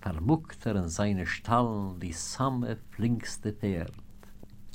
vermuckt er in seine Stall die samme flinkste Pferd.